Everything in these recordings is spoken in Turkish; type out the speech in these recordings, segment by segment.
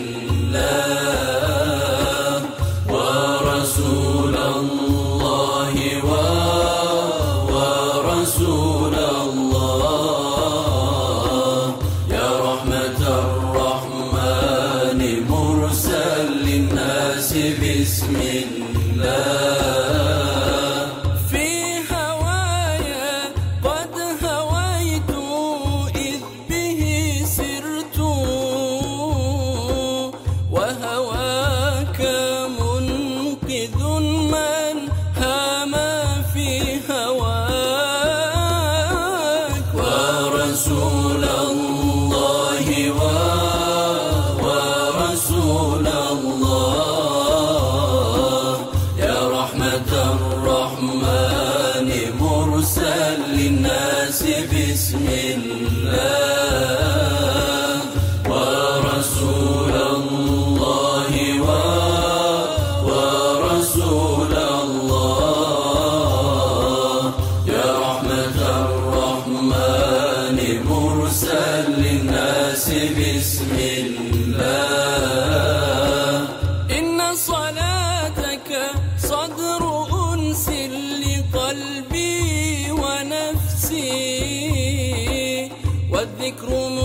إلا قلبي ونفسي والذكر ما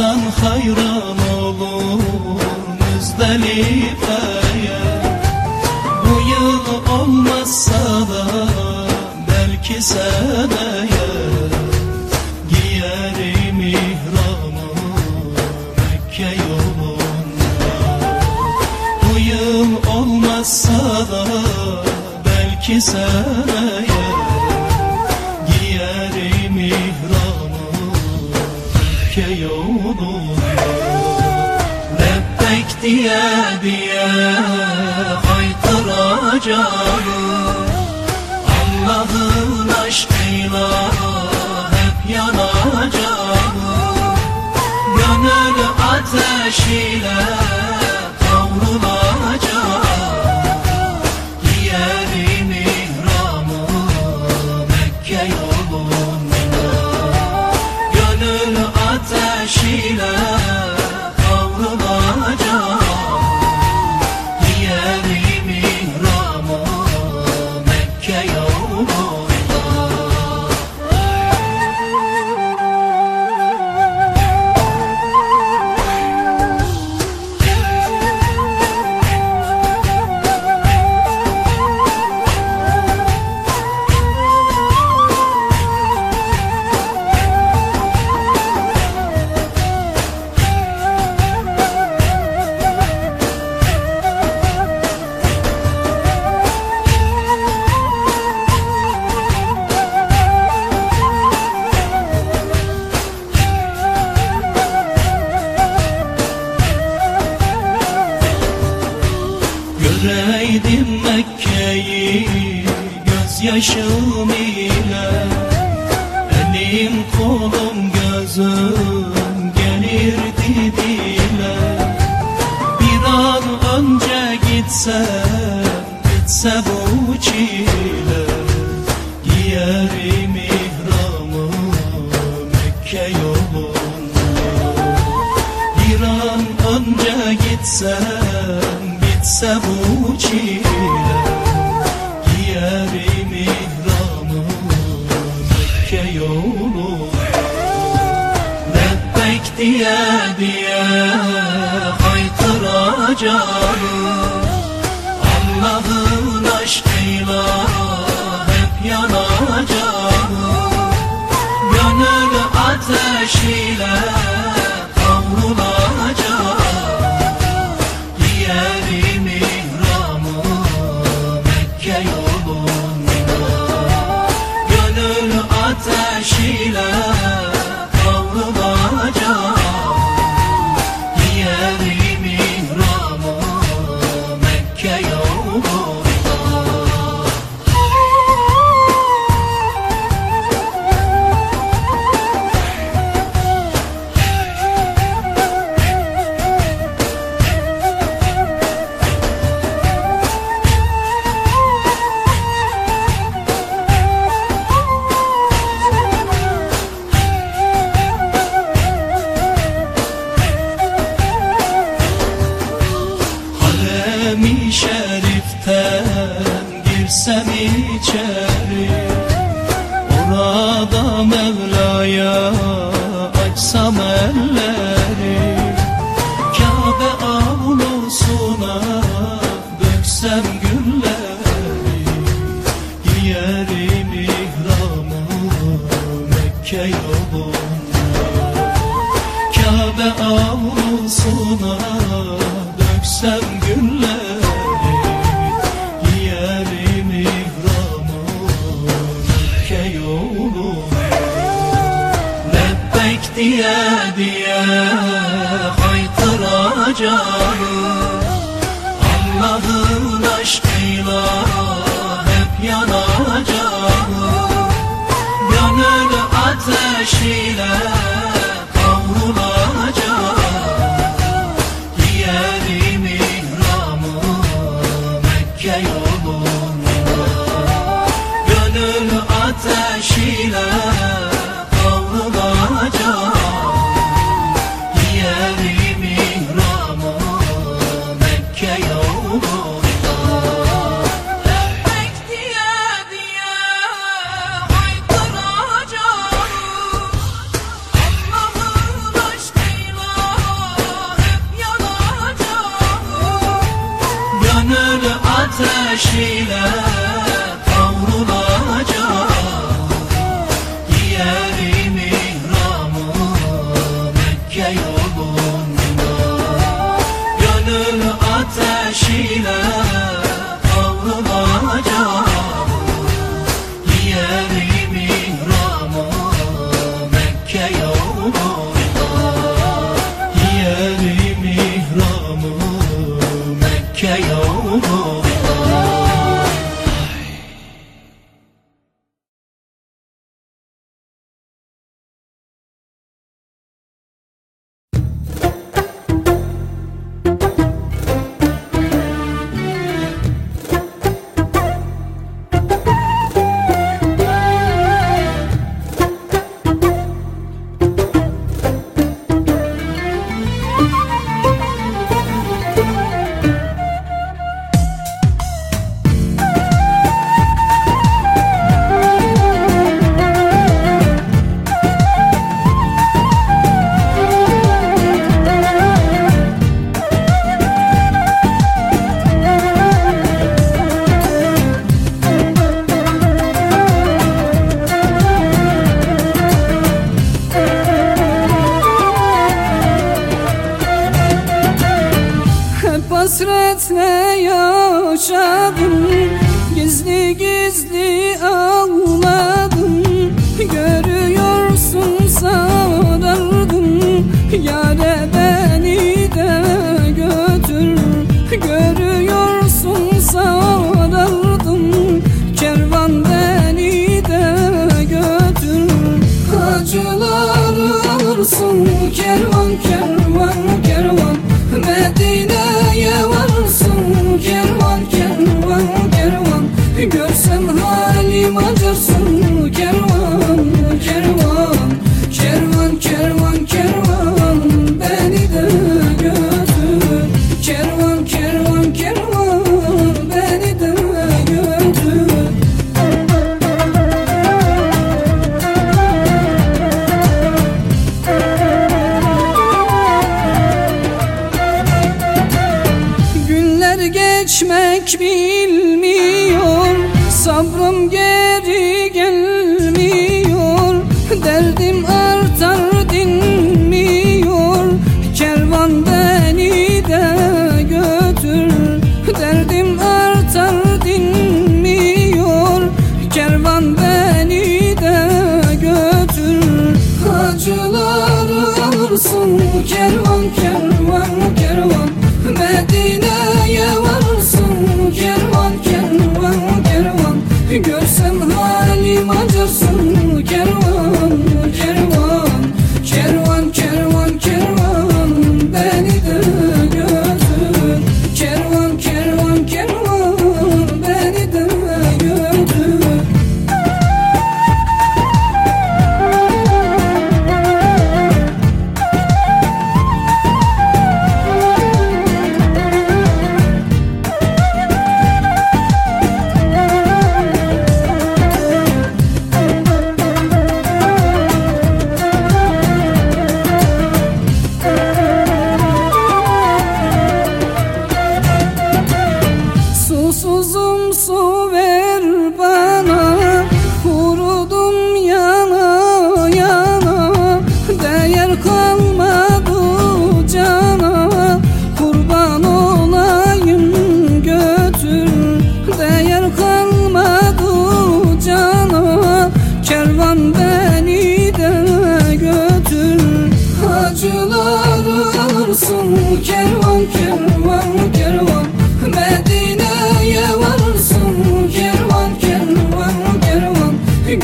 varsan hayran olur Müzdelife'ye. Bu yıl olmazsa da belki seneye. Giyerim ihramı Mekke yolunda. Bu yıl olmazsa da belki seneye. diye diye kaytaracağım Allah'ın aşkıyla hep yanacağım. Gönül ateşiyle Krishna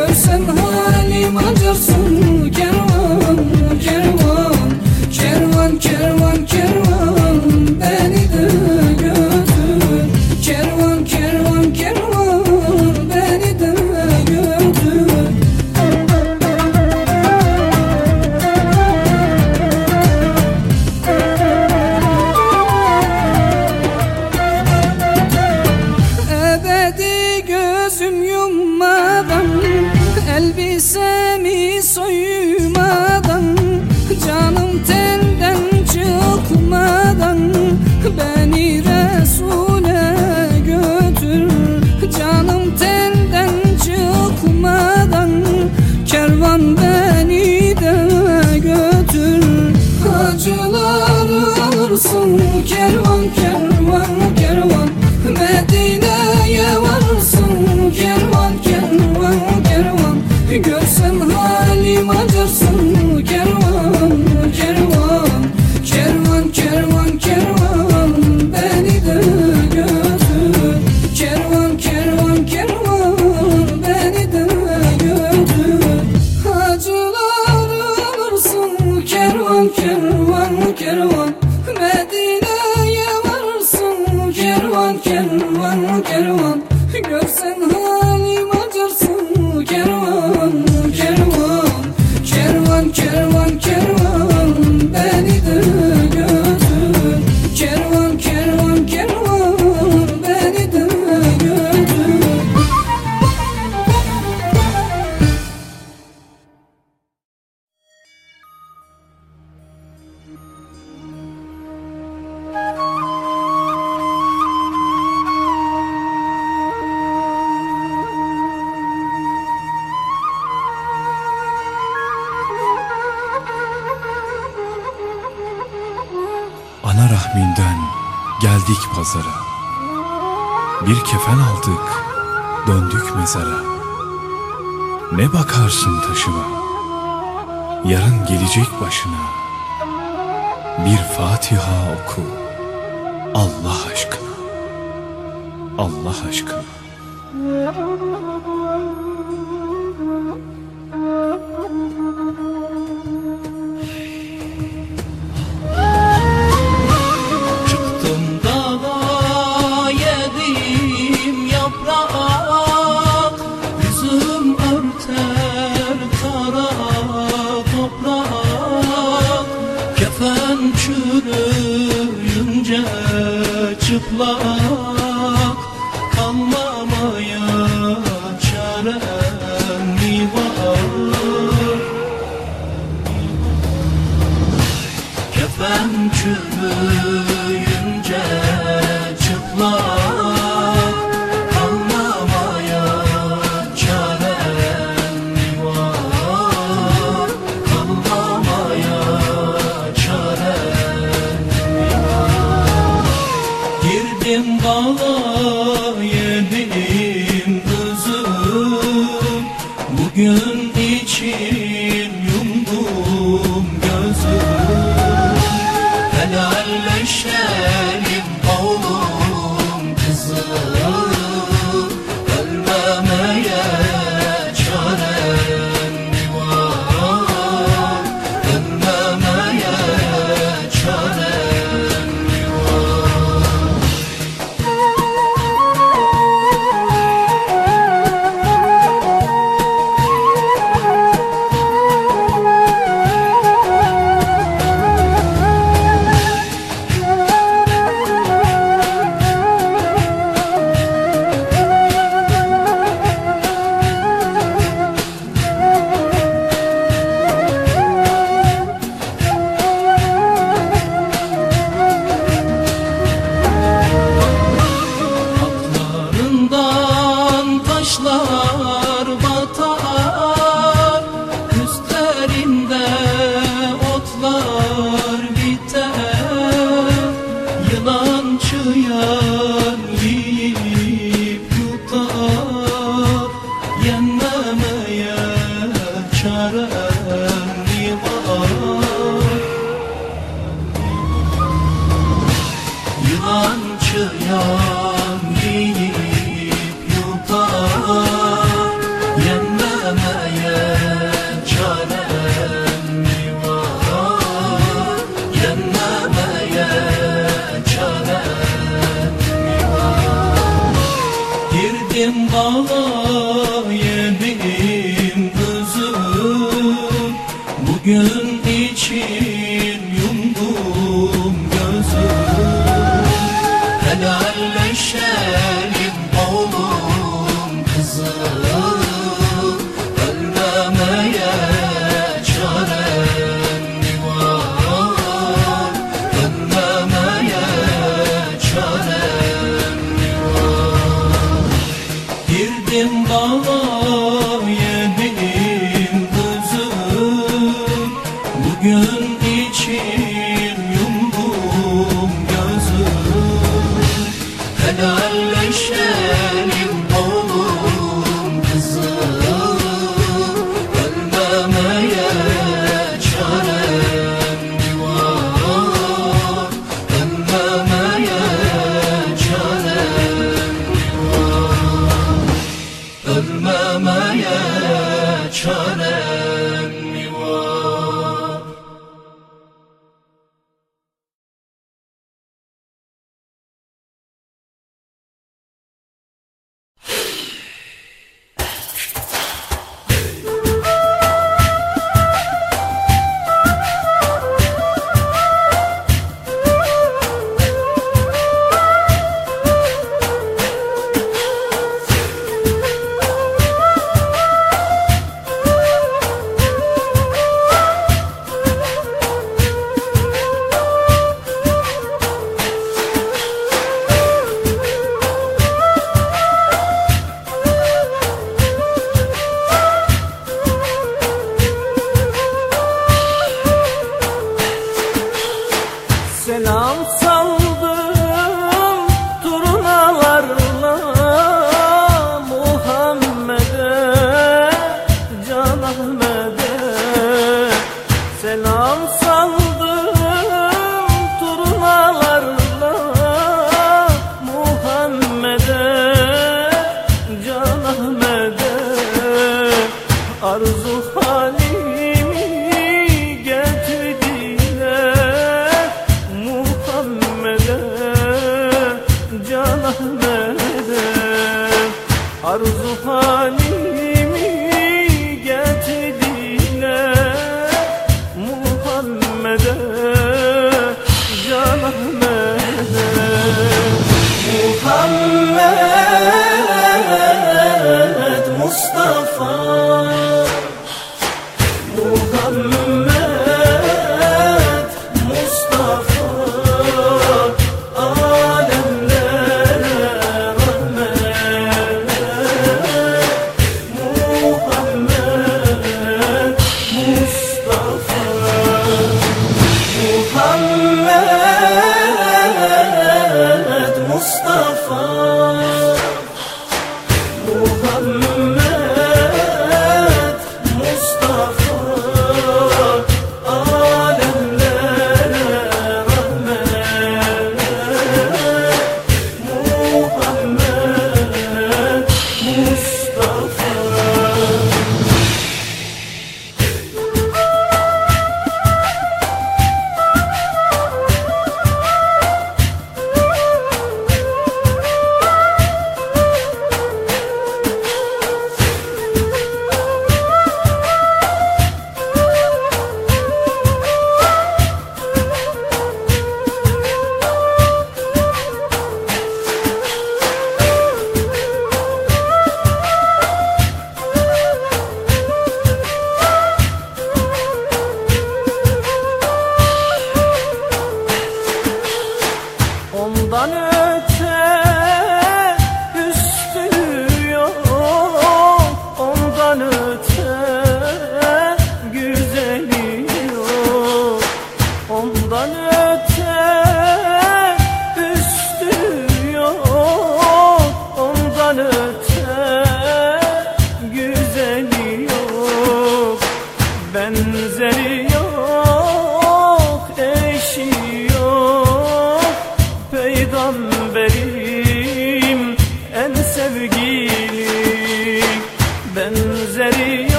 Görsem halim acırsın gelecek başına bir Fatiha oku Allah aşkına. Allah aşkına. Çıktım dala yedim yaprağa Love.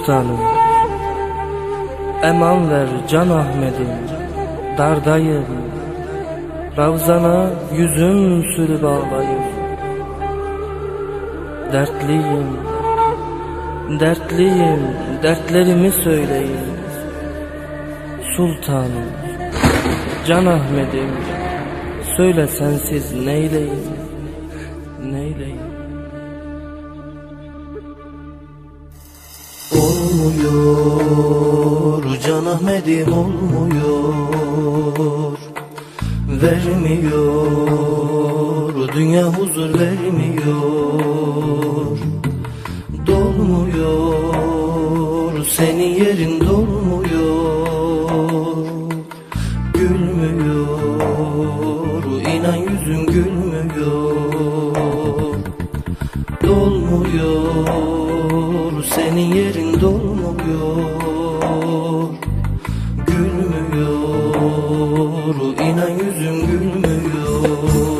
Sultanım. Eman ver can Ahmet'im Dardayım. Ravzana yüzüm sürüp ağlayım Dertliyim Dertliyim Dertlerimi söyleyin. Sultanım Can Ahmet'im Söyle sensiz neyleyim Olmuyor Can Ahmet'im olmuyor. Vermiyor Dünya huzur vermiyor. Dolmuyor Senin yerin dolmuyor. Gülmüyor inan yüzün gülmüyor. Dolmuyor senin yerin dolmuyor Gülmüyor. İnan yüzün gülmüyor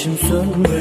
ฉัน